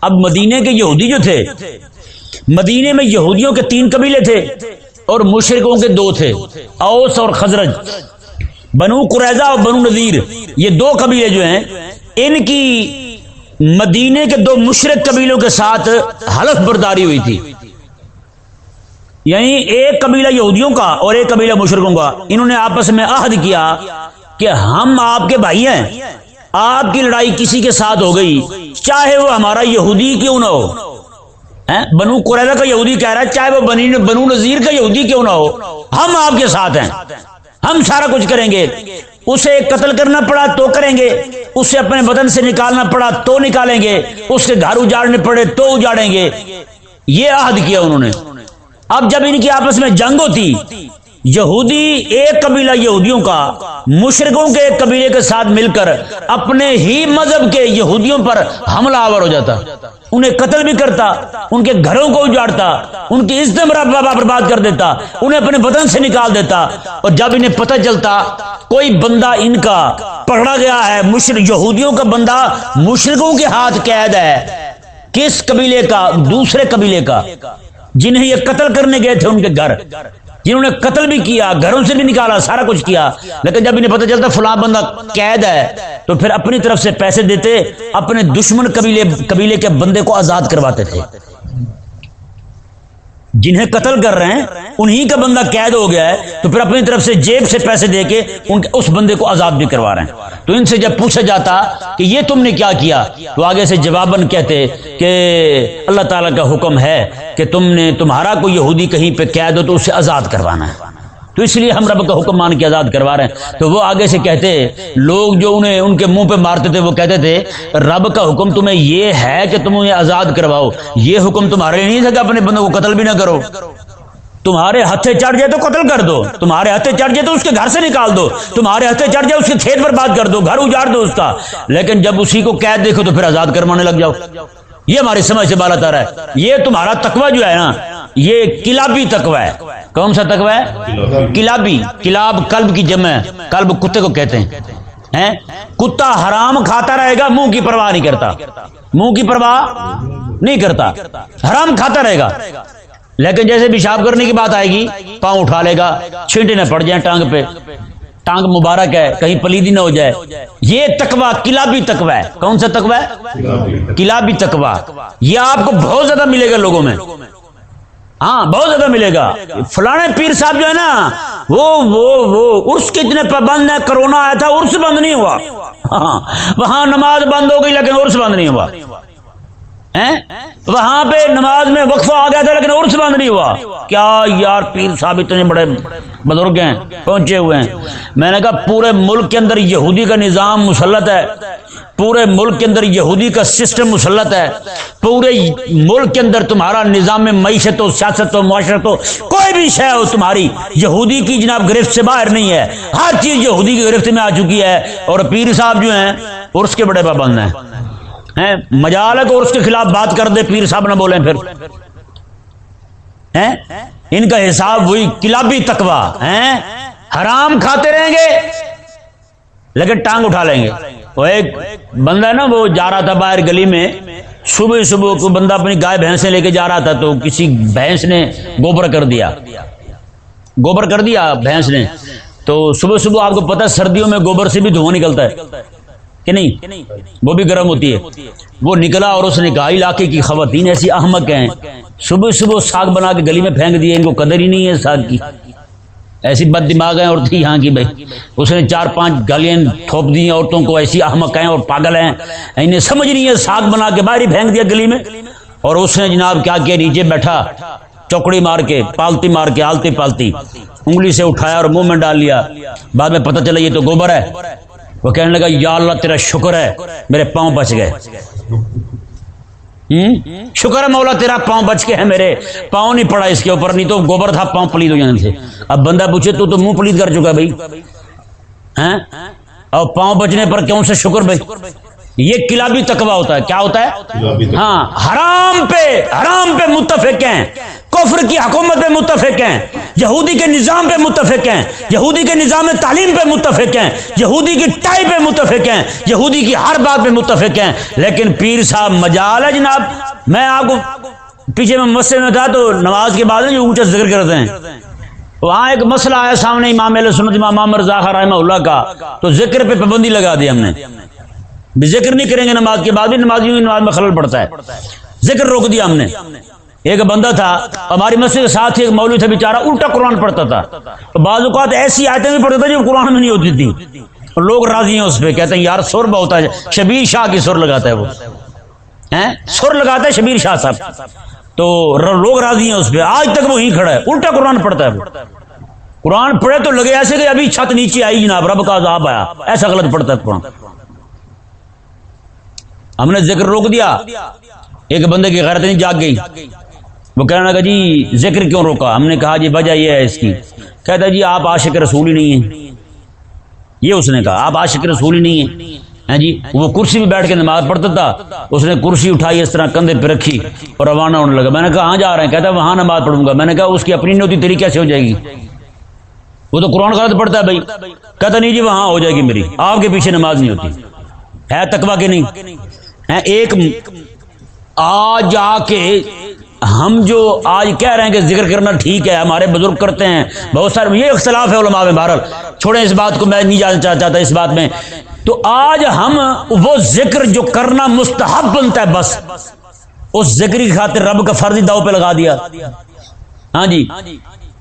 اب مدینے کے یہودی جو تھے، مدینے میں یہودیوں کے تین قبیلے تھے اور مشرقوں کے دو تھے، اوس اور خزرج۔ بنو قریضہ اور بنو نذیر، یہ دو قبیلے جو ہیں، ان کی مدینے کے دو مشرق قبیلوں کے ساتھ حلف برداری ہوئی تھی۔ یعنی ایک قبیلہ یہودیوں کا اور ایک قبیلہ مشرقوں کا، انہوں نے آپس میں عہد کیا کہ ہم آپ کے بھائی ہیں۔ آپ کی لڑائی کسی کے ساتھ ہو گئی، چاہے وہ ہمارا یہودی کیوں نہ ہو۔ بنو قریضہ کا یہودی کہہ رہا ہے، چاہے وہ بنی بنو نذیر کا یہودی کیوں نہ ہو۔ ہم آپ کے ساتھ ہیں۔ ہم سارا کچھ کریں گے۔ اسے قتل کرنا پڑا تو کریں گے۔ اسے اپنے بدن سے نکالنا پڑا تو نکالیں گے۔ اس کے گھر اجاڑنے پڑے تو اجاڑیں گے۔ یہ عہد کیا انہوں نے۔ اب جب ان کی آپس میں جنگ ہوتی یہودی ایک قبیلہ یہودیوں کا مشرقوں کے ایک قبیلے کے ساتھ مل کر اپنے ہی مذہب کے یہودیوں پر حملہ آور ہو جاتا۔ انہیں قتل بھی کرتا، ان کے گھروں کو اجاڑتا، ان کی عزت بابا برباد کر دیتا، انہیں اپنے بدن سے نکال دیتا۔ اور جب انہیں پتہ چلتا، کوئی بندہ ان کا پکڑا گیا ہے مشرق یہودیوں کا بندہ مشرقوں کے ہاتھ قید ہے۔ کس قبیلے کا؟ دوسرے قبیلے کا۔ جنہیں یہ قتل کرنے گئے تھے، ان کے گھر۔ جنہوں نے قتل بھی کیا، گھروں سے بھی نکالا، سارا کچھ کیا۔ لیکن جب انہیں پتہ چلتا فلاں بندہ قید ہے، تو پھر اپنی طرف سے پیسے دیتے، اپنے دشمن قبیلے قبیلے کے بندے کو آزاد کرواتے تھے۔ جنہیں قتل کر رہے ہیں، انہی کا بندہ قید ہو گیا ہے، تو پھر اپنی طرف سے جیب سے پیسے دے کے ان کے، اس بندے کو آزاد بھی کروا رہے ہیں۔ تو ان سے جب پوچھا جاتا کہ یہ تم نے کیا کیا، تو آگے سے جواباً کہتے کہ اللہ تعالیٰ کا حکم ہے کہ تم نے تمہارا کوئی یہودی کہیں پہ قید ہو تو اسے آزاد کروانا ہے۔ تو اس لیے ہم رب کا حکم مان کے آزاد کروا رہے ہیں۔ تو وہ آگے سے کہتے، لوگ جو انہیں ان کے منہ پہ مارتے تھے، وہ کہتے تھے، رب کا حکم تمہیں یہ ہے کہ تم انہیں آزاد کرواؤ۔ یہ حکم تمہارے نہیں تھا کہ اپنے بندوں کو قتل بھی نہ کرو۔ تمہارے ہتھے چڑھ جائے تو قتل کر دو۔ تمہارے ہتھے چڑھ جائے تو اس کے گھر سے نکال دو۔ تمہارے ہتھے چڑھ جائے اس کے کھیت پر بات کر دو۔ گھر اجاڑ دو اس کا۔ لیکن جب اسی کو قید دیکھو تو پھر آزاد کروانے لگ جاؤ۔ یہ ہماری سمجھ سے بالا تر ہے۔ یہ تمہارا تقوی جو ہے نا یہ کلابی تقوی ہے۔ کون سا تقوی ہے؟ کلابی۔ کلاب کلب کی جمع ہے۔ کلب کتے کو کہتے ہیں۔ کتا حرام کھاتا رہے گا منہ کی پرواہ نہیں کرتا۔ منہ کی پرواہ نہیں کرتا۔ حرام کھاتا رہے گا۔ لیکن جیسے پیشاب کرنے کی بات آئے گی پاؤں اٹھا لے گا چھینٹے نہ پڑ جائیں ٹانگ پہ۔ ٹانگ مبارک ہے کہیں پلیدی نہ ہو جائے۔ یہ تکوا کلابی تکوا ہے۔ کون سا تکوا ہے؟ کلابی۔ تکوا یہ آپ کو بہت زیادہ ملے گا لوگوں میں۔ ہاں بہت زیادہ ملے گا۔ فلانے پیر صاحب جو ہے نا، وہ وہ وہ عرس کتنے پابند ہے کرونا آیا تھا، عرس بند نہیں ہوا۔ ہاں وہاں نماز بند ہو گئی، لیکن عرس بند نہیں ہوا۔ وہاں پہ نماز میں وقفہ آ گیا تھا، لیکن عرس بند نہیں ہوا۔ کیا یار پیر صاحب اتنے بڑے بزرگ ہیں، پہنچے ہوئے ہیں۔ میں نے کہا، پورے ملک کے اندر یہودی کا نظام مسلط ہے۔ پورے ملک کے اندر یہودی کا سسٹم مسلط ہے۔ پورے ملک کے اندر تمہارا نظام معیشت ہو سیاست ہو معاشرت ہو کوئی بھی شے ہو تمہاری، یہودی کی جناب گرفت سے باہر نہیں ہے۔ ہر چیز یہودی کی گرفت میں آ چکی ہے۔ اور پیر صاحب جو ہیں، عرس کے بڑے پابند ہیں۔ مجال ہے تو اس کے خلاف بات کر دے، پیر صاحب نہ بولیں پھر۔ ان کا حساب وہی کلابی تکوا حرام کھاتے رہیں گے، لیکن ٹانگ اٹھا لیں گے۔ وہ ایک بندہ ہے نا، وہ جا رہا تھا باہر گلی میں۔ صبح صبح کو بندہ اپنی گائے بھینسیں لے کے جا رہا تھا، تو کسی بھینس نے گوبر کر دیا۔ گوبر کر دیا بھینس نے۔ تو صبح صبح آپ کو پتا سردیوں میں گوبر سے بھی دھواں نکلتا ہے۔ کہ نہیں؟ وہ بھی گرم ہوتی ہے۔ وہ نکلا اور اس نے کہا، علاقے کی خواتین ایسی احمد ہیں۔ صبح صبح ساگ بنا کے گلی میں پھینک دیے، ان کو قدر ہی نہیں ہے ساگ کی۔ ایسی بد دماغ ہیں اور تھی یہاں کی بھائی۔ اس نے چار پانچ گالیاں تھوپ دی عورتوں کو ایسی احمق ہیں اور پاگل ہیں۔ انہیں سمجھ نہیں ہے، ساگ بنا کے باہر ہی پھینک دیا گلی میں۔ اور اس نے جناب کیا کیا؟ نیچے بیٹھا، چوکڑی مار کے، پالتی مار کے، آلتی پالتی۔ انگلی سے اٹھایا اور منہ میں ڈال لیا۔ بعد میں پتہ چلا، یہ تو گوبر ہے۔ وہ کہنے لگا، یا اللہ تیرا شکر ہے، میرے پاؤں بچ گئے۔ شکر ہے مولا تیرا پاؤں بچ کے ہے میرے۔ پاؤں نہیں پڑا اس کے اوپر نہیں تو گوبر تھا پاؤں پلید ہو جانے تھے۔ اب بندہ پوچھے تو تو منہ پلید کر چکا بھائی۔ ہیں اور پاؤں بچنے پر کیوں سے شکر بھائی؟ یہ کلابی تقوی ہوتا ہے۔ کیا ہوتا ہے؟ ہاں حرام پہ حرام پہ متفق ہیں۔ کفر کی حکومت پہ متفق ہیں، یہودی کے نظام پہ متفق ہیں، یہودی کے نظام تعلیم پہ متفق ہیں، یہودی کی ٹائی پہ متفق ہیں، یہودی کی ہر بات پہ متفق ہیں۔ لیکن پیر صاحب مجال ہے جناب۔ میں آپ کو پیچھے میں مسئلے میں تھا تو نماز کے بعد جو اونچا ذکر کرتے ہیں۔ وہاں ایک مسئلہ آیا سامنے امام علیہ سنت، امام عامر ذاخر رحمہ اللہ کا۔ تو ذکر پہ پابندی لگا دی ہم نے۔ بھی ذکر نہیں کریں گے نماز کے بعد بھی نمازیوں کی نماز میں خلل پڑتا ہے۔ ذکر روک دیا ہم نے۔ ایک بندہ تھا، ہماری مسجد کے ساتھ ہی ایک مولوی تھا بیچارہ، الٹا قرآن پڑھتا تھا۔ تو بعض اوقات ایسی آیتیں بھی پڑھتا تھا جو قرآن میں نہیں ہوتی تھی۔ اور لوگ راضی ہیں اس پہ، کہتے ہیں، یار، سر بہت ہے۔ شبیر شاہ کی سر لگاتا ہے وہ۔ سر لگاتا ہے شبیر شاہ صاحب۔ تو لوگ راضی ہیں اس پہ۔ آج تک وہی کھڑا ہے۔ الٹا قرآن پڑھتا ہے وہ۔ قرآن پڑھے تو لگے ایسے کہ ابھی چھت نیچے آئی جناب، رب کا عذاب آیا۔ ایسا غلط پڑھتا ہے قرآن۔ ہم نے ذکر روک دیا۔ ایک بندے کی غیرت نہیں، جاگ گئی۔ وہ کہنے لگا جی ذکر کیوں روکا؟ ہم نے کہا جی وجہ یہ ہے اس کی۔ کہتا جی آپ عاشق رسول ہی نہیں ہیں۔ یہ اس نے کہا، آپ عاشق رسول ہی نہیں ہیں۔ ہاں جی وہ کرسی پہ بیٹھ کے نماز پڑھتا تھا۔ اس نے کرسی اٹھائی، اس طرح کندھے پہ رکھی اور روانہ ہونے لگا۔ میں نے کہا ہاں جا رہے ہیں۔ کہتا وہاں نماز پڑھوں گا۔ میں نے کہا، اس کی اپنی نہیں ہوتی تیری کیسے ہو جائے گی۔ وہ تو قرآن غلط پڑھتا ہے بھائی۔ کہتا نہیں جی وہاں ہو جائے گی میری۔ آپ کے پیچھے نماز نہیں ہوتی۔ ہے تکوا کے نہیں۔ ایک آج آ کے ہم جو آج کہہ رہے ہیں کہ ذکر کرنا ٹھیک ہے، ہمارے بزرگ کرتے ہیں، بہت سارے یہ اختلاف ہے علماء میں بہرحال۔ چھوڑیں اس بات کو، میں نہیں جانا چاہتا اس بات میں۔ تو آج ہم وہ ذکر جو کرنا مستحب بنتا ہے، بس۔ اس ذکر کی خاطر رب کا فرضی داؤ پہ لگا دیا۔ ہاں جی۔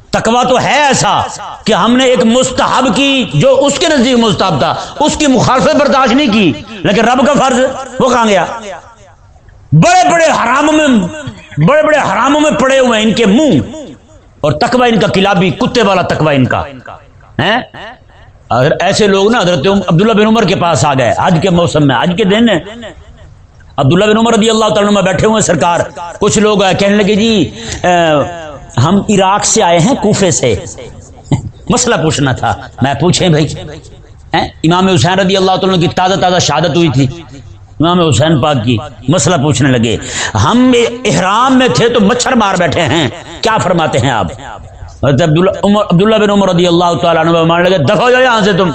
تکوا تو ہے ایسا کہ ہم نے ایک مستحب کی جو اس کے نزدیک مستحب تھا، اس کی مخالفت برداشت نہیں کی، لیکن رب کا فرض وہ کہاں گیا؟ بڑے بڑے حراموں میں بڑے بڑے حراموں میں پڑے ہوئے ان کے منہ اور تکوا ان کا کلابی کتے والا تکوا ان کا۔ اگر ایسے لوگ نا، حضرت عبداللہ بن عمر کے پاس آ گئے، آج کے موسم میں، آج کے دن عبداللہ بن عمر رضی اللہ تعالیٰ بیٹھے ہوئے سرکار۔ کچھ لوگ کہنے لگے جی ہم عراق سے آئے ہیں، کوفے سے۔ مسئلہ پوچھنا تھا۔ میں پوچھیں بھائی امام حسین رضی اللہ تعالیٰ کی تازہ تازہ شہادت ہوئی تھی۔ امام حسین پاک کی مسئلہ پوچھنے لگے، ہم احرام میں تھے تو مچھر مار بیٹھے ہیں، کیا فرماتے ہیں آپ؟ حضرت عبداللہ عبداللہ بن عمر رضی اللہ تعالیٰ مارنے لگے، دفع جاؤ یہاں سے تم،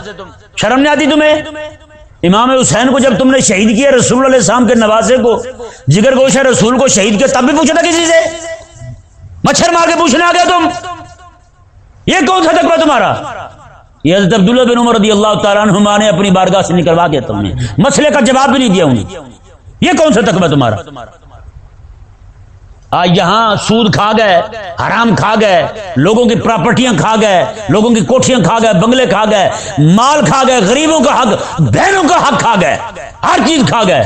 شرم نہیں آتی تمہیں؟ امام حسین کو جب تم نے شہید کیا رسول علیہ السلام کے نوازے کو، جگر گوشہ رسول کو شہید کیا، تب بھی پوچھا تھا کسی سے؟ مچھر مار کے پوچھنے آ گیا تم، یہ کون سا تکوا تمہارا؟ یہ حضرت عبداللہ بن عمر رضی اللہ تعالیٰ عنہ نے اپنی بارگاہ سے نکلوا دیا تم نے۔ مسئلے کا جواب بھی نہیں دیا انہیں یہ کون سا تکوا تمہارا؟ آج یہاں سود کھا گئے، حرام کھا گئے، لوگوں کی پراپرٹیاں کھا گئے، لوگوں کی کوٹھیاں کھا گئے، بنگلے کھا گئے، مال کھا گئے، غریبوں کا حق، بہنوں کا حق کھا گئے، ہر چیز کھا گئے۔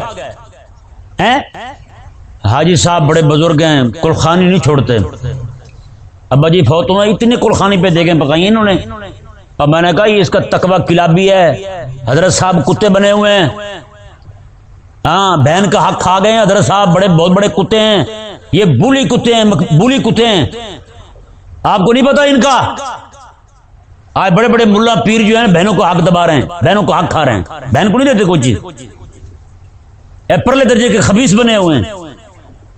حاجی صاحب بڑے بزرگ ہیں، کلخانی نہیں چھوڑتے۔ ابا جی فوتوں اتنے کلخانی پہ دیکھیں پکائی انہوں نے۔ اب میں نے کہا یہ اس کا تقوی کلابی ہے۔ حضرت صاحب کتے بنے ہوئے ہیں۔ ہاں بہن کا حق کھا گئے ہیں۔ حضرت صاحب بڑے، بہت بڑے کتے ہیں۔ یہ بولی کتے ہیں بولی کتے ہیں۔ آپ کو نہیں پتا ان کا؟ آج بڑے بڑے ملا پیر جو ہیں، بہنوں کو حق دبا رہے ہیں، بہنوں کو حق کھا رہے ہیں۔ بہن کو نہیں دیتے کوئی چیز۔ پرلے درجے کے خبیص بنے ہوئے ہیں۔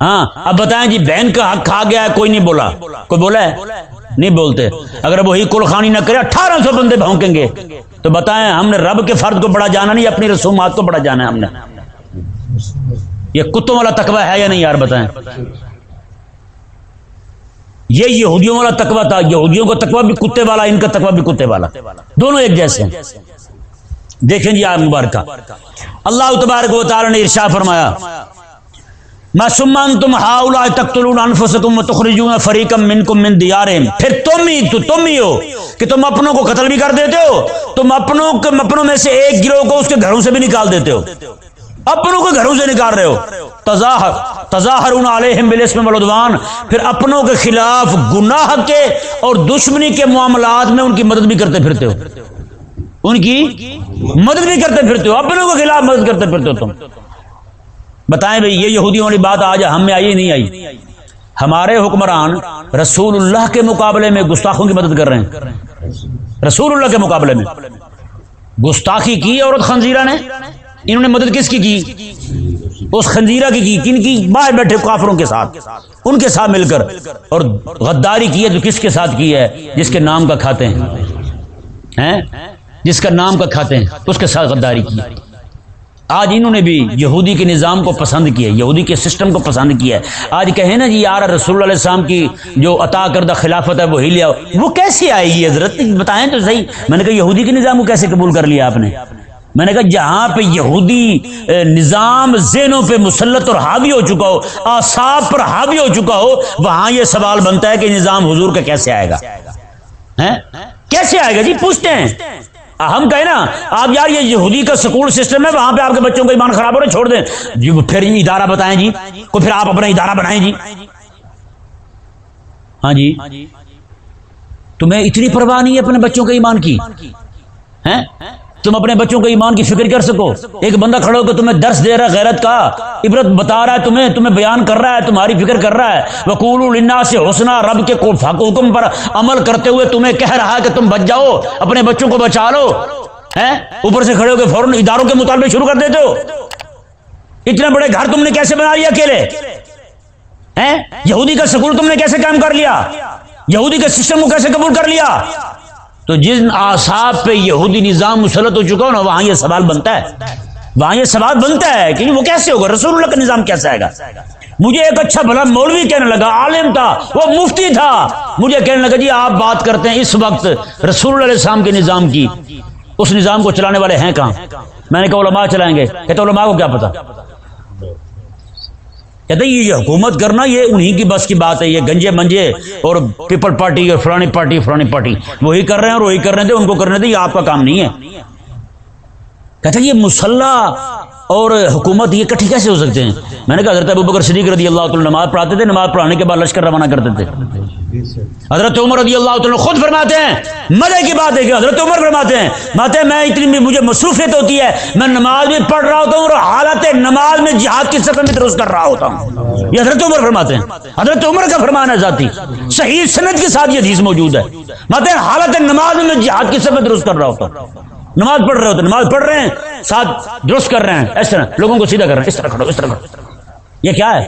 ہاں اب بتائیں جی بہن کا حق کھا گیا ہے، کوئی نہیں بولا۔ کوئی بولا ہے؟ نہیں بولتے۔ اگر وہی کل خانی نہ کرے، اٹھارہ سو بندے بھونکیں گے۔ تو بتائیں، ہم نے رب کے فرد کو بڑا جانا نہیں، اپنی رسومات کو بڑا جانا ہے ہم نے۔ یہ کتوں والا تقوی ہے یا نہیں یار، بتائیں۔ یہ یہودیوں والا تقوی تھا۔ یہودیوں کا تقوی بھی کتے والا، ان کا تقوی بھی کتے والا۔ دونوں ایک جیسے ہیں۔ دیکھیں جی آپ مبارکہ۔ اللہ تبارک و تعالی نے ارشا فرمایا میں سمان تم ہاؤلا تختلون انفسکم تخرجون فریقم منکم من دیارہم۔ پھر تم ہی تو تم ہی ہو کہ تم اپنوں کو قتل بھی کر دیتے ہو۔ تم اپنوں کے اپنوں میں سے ایک گروہ کو اس کے گھروں سے بھی نکال دیتے ہو۔ اپنوں کو گھروں سے نکال رہے ہو۔ تظاہر تظاہرون علیہم بالاسم والعدوان۔ پھر اپنوں کے خلاف گناہ کے اور دشمنی کے معاملات میں ان کی مدد بھی کرتے پھرتے ہو۔ ان کی مدد بھی کرتے پھرتے ہو۔ اپنوں کے خلاف مدد کرتے پھرتے ہو تم۔ بتائیں بھائی یہ یہودیوں والی بات آج ہم میں آئی نہیں آئی۔ ہمارے حکمران رسول اللہ کے مقابلے میں گستاخوں کی مدد کر رہے ہیں۔ رسول اللہ کے مقابلے میں۔ گستاخی کی عورت خنزیرہ نے؟ انہوں نے مدد کس کی کی؟ اس خنزیرہ کی کی۔ کن کی؟ باہر بیٹھے کافروں کے ساتھ۔ ان کے ساتھ مل کر۔ اور غداری کی ہے تو کس کے ساتھ کی ہے؟ جس کے نام کا کھاتے ہیں۔ جس کا نام کا کھاتے ہیں۔ اس کے ساتھ غداری کی آج انہوں نے بھی یہودی کے نظام کو پسند کیا یہودی کے سسٹم کو پسند کیا ہے۔ آج کہیں نا جی یار رسول اللہ علیہ السلام کی جو عطا کردہ خلافت ہے وہی لیا۔ وہ کیسے آئے گی حضرت؟ بتائیں تو صحیح۔ میں نے کہا، یہودی کے نظام کو کیسے قبول کر لیا آپ نے؟ میں نے کہا، جہاں پہ یہودی نظام ذہنوں پہ مسلط اور حاوی ہو چکا ہو آساب پر حاوی ہو چکا ہو، وہاں یہ سوال بنتا ہے کہ نظام حضور کا کیسے آئے گا؟ کیسے آئے گا جی؟ پوچھتے ہیں۔ ہم کہیں نا، آپ یار یہ یہودی کا سکول سسٹم ہے، وہاں پہ آپ کے بچوں کا ایمان خراب ہو رہا چھوڑ دیں۔ جی پھر ادارہ بتائیں جی کو پھر آپ اپنا ادارہ بنائیں جی۔ ہاں جی۔ تمہیں اتنی پرواہ نہیں ہے اپنے بچوں کے ایمان کی؟ تم اپنے بچوں کو ایمان کی فکر کر سکو۔ ایک بندہ کھڑا ہو کہ تمہیں درس دے رہا ہے، غیرت کا۔ عبرت بتا رہا ہے تمہیں تمہیں بیان کر رہا ہے، تمہاری فکر کر رہا ہے۔ وقول النا سے حسنا، رب کے حکم پر عمل کرتے ہوئے تمہیں کہہ رہا ہے کہ تم بچ جاؤ، اپنے بچوں کو بچا لو۔ ہے اوپر سے کھڑے ہو کے فوراً اداروں کے مطالبے شروع کر دیتے ہو۔ اتنے بڑے گھر تم نے کیسے بنا لیا اکیلے؟ یہودی کا سکول تم نے کیسے کام کر لیا؟ یہودی کے سسٹم کو کیسے قبول کر لیا؟ تو جن آساب پہ یہودی نظام مسلط ہو چکا ہو نا، وہاں یہ سوال بنتا ہے۔ وہاں یہ سوال بنتا ہے کہ وہ کیسے ہوگا؟ رسول اللہ کا نظام کیسے آئے گا؟ مجھے ایک اچھا بھلا مولوی کہنے لگا، عالم تھا، وہ مفتی تھا۔ مجھے کہنے لگا جی آپ بات کرتے ہیں، اس وقت رسول اللہ علیہ السلام کے نظام کی، اس نظام کو چلانے والے ہیں کہاں؟ میں نے کہا، علماء چلائیں گے۔ کہتے علماء کو کیا پتا؟ کہتے ہیں یہ حکومت کرنا یہ انہی کی بس کی بات ہے، یہ گنجے منجے اور پیپل پارٹی اور فلانی پارٹی فلانی پارٹی۔ وہی کر رہے ہیں اور وہی کرنے تھے، ان کو کرنے تھے، یہ آپ کا کام نہیں ہے۔ کہتے ہیں یہ مسلح اور حکومت یہ کٹھی کیسے ہو سکتے ہیں؟ میں نے کہا حضرت ابو بکر صدیق رضی اللہ تعالی نماز پڑھاتے تھے، نماز پڑھانے کے بعد لشکر روانہ کرتے تھے۔ حضرت عمر رضی اللہ تعالی خود فرماتے ہیں، مزے کی بات ہے کہ حضرت عمر فرماتے ہیں ماتے میں اتنی مجھے مصروفیت ہوتی ہے، میں نماز بھی پڑھ رہا ہوتا ہوں اور حالت نماز میں جہاد کی سفر میں درست کر رہا ہوتا ہوں۔ یہ حضرت عمر فرماتے ہیں۔ حضرت عمر کا فرمان ہے ذاتی، صحیح سند کے ساتھ یہ حدیث موجود ہے۔ ماتے حالت نماز میں جہاد کی سفر درست کر رہا ہوتا ہوں۔ نماز پڑھ رہے ہوتے نماز پڑھ رہے ہیں، ساتھ درست کر رہے ہیں، اس طرح، لوگوں کو سیدھا کر رہے ہیں، اس طرح کھڑو، اس طرح کھڑو۔ یہ کیا ہے؟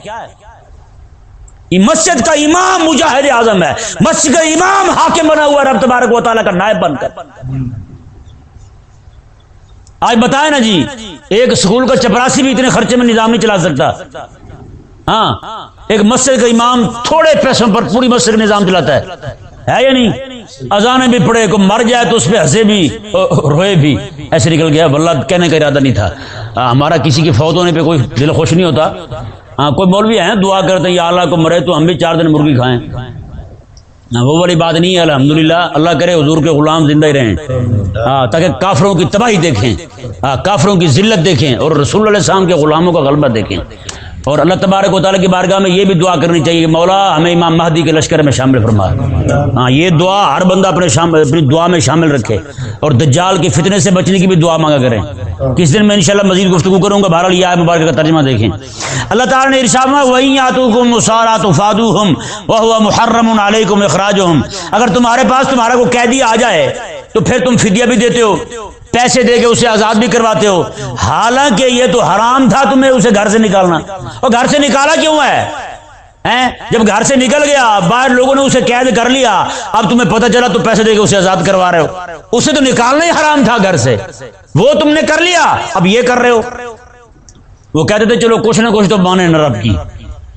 مسجد کا امام مجاہد اعظم ہے۔ مسجد کا امام حاکم بنا ہوا رب تبارک و تعالیٰ کا نائب بن کر۔ آج بتائیں نا جی ایک سکول کا چپراسی بھی اتنے خرچے میں نظام نہیں چلا سکتا۔ ہاں ایک مسجد کا امام تھوڑے پیسوں پر پوری مسجد کا نظام چلاتا ہے۔ ہے یا نہیں? اذانے بھی پڑے کو مر جائے تو اس پہ ہنسے بھی روئے بھی۔ ایسے نکل گیا، واللہ کہنے کا ارادہ نہیں تھا۔ ہمارا کسی کے فوت ہونے پہ کوئی دل خوش نہیں ہوتا۔ ہاں کوئی مولوی ہیں، دعا کرتے ہیں، یا اللہ کو مرے تو ہم بھی چار دن مرغی کھائیں۔ وہ بڑی بات نہیں ہے، الحمدللہ، اللہ کرے حضور کے غلام زندہ ہی رہیں۔ ہاں تاکہ کافروں کی تباہی دیکھیں۔ ہاں کافروں کی ذلت دیکھیں اور رسول اللہ علیہ السلام کے غلاموں کا غلبہ دیکھیں۔ اور اللہ تبارک و تعالیٰ کی بارگاہ میں یہ بھی دعا کرنی چاہیے کہ مولا ہمیں امام مہدی کے لشکر میں شامل فرما۔ ہاں یہ دعا ہر بندہ اپنے شامل اپنی دعا میں شامل رکھے اور دجال کے فتنے سے بچنے کی بھی دعا مانگا کریں۔ کس دن میں انشاءاللہ مزید گفتگو کروں گا، بہرحال یہ مبارک کا ترجمہ دیکھیں۔ اللہ تعالیٰ نے ارشاد وہی آتوکم مسارات فادوہم وہو محرم علیکم اخراجہم اگر تمہارے پاس تمہارا کو قیدی آ جائے تو پھر تم فدیہ بھی دیتے ہو۔ پیسے دے کے اسے آزاد بھی کرواتے ہو۔ حالانکہ یہ تو حرام تھا تمہیں اسے گھر سے نکالنا۔ اور گھر سے نکالا کیوں ہے؟ جب گھر سے نکل گیا، باہر لوگوں نے اسے قید کر لیا، اب تمہیں پتہ چلا تو پیسے دے کے اسے آزاد کروا رہے ہو۔ اسے تو نکالنا ہی حرام تھا گھر سے۔ وہ تم نے کر لیا، اب یہ کر رہے ہو۔ وہ کہتے تھے، چلو کچھ نہ کچھ تو مانے نرب کی۔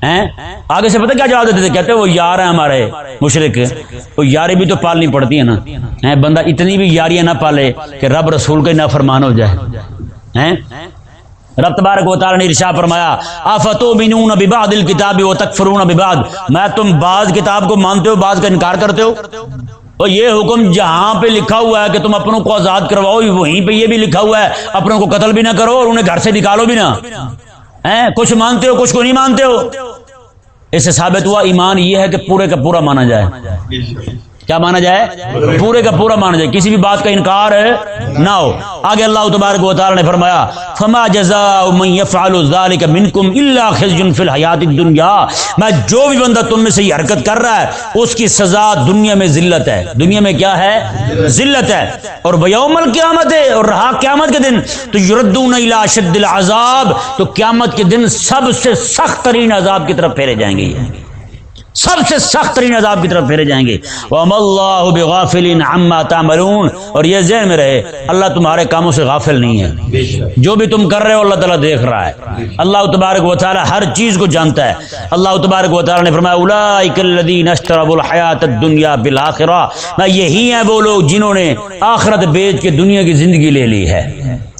ہیں؟ آگے سے پتہ کیا جواب دیتے تھے؟ کہتے وہ یار ہیں ہمارے مشرق وہ یاری بھی تو پالنی پڑتی ہے نا۔ بندہ اتنی بھی یاریاں نہ پالے کہ رب رسول کے نہ فرمان ہو جائے۔ رب تبارک و تعالی نے ارشاد فرمایا افتو بنون ببعض الكتاب وتكفرون ببعض۔ میں تم بعض کتاب کو مانتے ہو، بعض کا انکار کرتے ہو۔ اور یہ حکم جہاں پہ لکھا ہوا ہے کہ تم اپنوں کو آزاد کرواؤ، وہیں پہ یہ بھی لکھا ہوا ہے، اپنوں کو قتل بھی نہ کرو اور انہیں گھر سے نکالو بھی نہ۔ کچھ مانتے ہو، کچھ کو نہیں مانتے ہو۔ اس سے ثابت ہوا ایمان یہ ہے کہ پورے کا پورا مانا جائے۔ کیا مانا جائے؟ پورے کا پورا مانا جائے۔ کسی بھی بات کا انکار نہ ہو۔ آگے اللہ تبارک و تعالی نے فرمایا، فما جزاء من يفعل ذلك منكم الا خزي في الحیات الدنيا۔ میں جو بھی بندہ تم میں سے یہ حرکت کر رہا ہے، اس کی سزا دنیا میں ذلت ہے۔ دنیا میں کیا ہے؟ ذلت ہے۔ اور بیوم القیامت ہے، اور رہا قیامت کے دن۔ تو یردون الى اشد العذاب، تو قیامت کے دن سب سے سخت ترین عذاب کی طرف پھیرے جائیں گے یہ۔ سب سے سخت ترین عذاب کی طرف پھیرے جائیں گے۔ وَمَا اللَّهُ بِغَافِلٍ عَمَّا اور یہ ذہن میں رہے، اللہ تمہارے کاموں سے غافل نہیں ہے۔ جو بھی تم کر رہے ہو، اللہ تعالیٰ دیکھ رہا ہے۔ اللہ تبارک و تعالیٰ ہر چیز کو جانتا ہے۔ اللہ تبارک و تعالیٰ نے فرمایا اولئک الذین اشتروا الحیات الدنیا بالآخرہ میں یہی ہیں وہ لوگ جنہوں نے آخرت بیچ کے دنیا کی زندگی لے لی ہے۔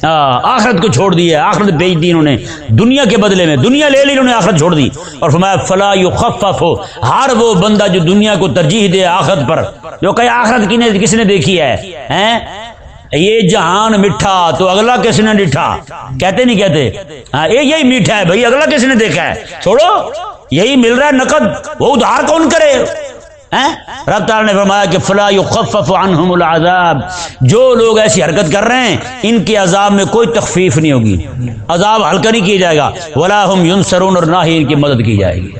آخرت کو چھوڑ دی ہے، آخرت بیچ دی انہوں نے۔ دنیا کے بدلے میں، دنیا لے لی انہوں نے، آخرت چھوڑ دی۔ اور فرمایا، فلا یخفف ہو ہر وہ بندہ جو دنیا کو ترجیح دے آخرت پر، جو کہ آخرت کی نے کس نے دیکھی ہے؟ ہیں؟ یہ جہان میٹھا، تو اگلا کس نے ڈٹھا؟ کہتے نہیں کہتے؟ ہاں یہ یہی میٹھا ہے بھائی، اگلا کس نے دیکھا ہے؟ چھوڑو، یہی مل رہا ہے نقد، وہ ادھار کون کرے؟ رب تعالی نے فرمایا کہ فلا یخفف عنہم العذاب۔ جو لوگ ایسی حرکت کر رہے ہیں، ان کے عذاب میں کوئی تخفیف نہیں ہوگی۔ عذاب ہلکا نہیں کیا جائے گا۔ ولا هم ينصرون اور نہ ہی ان کی مدد کی جائے گی۔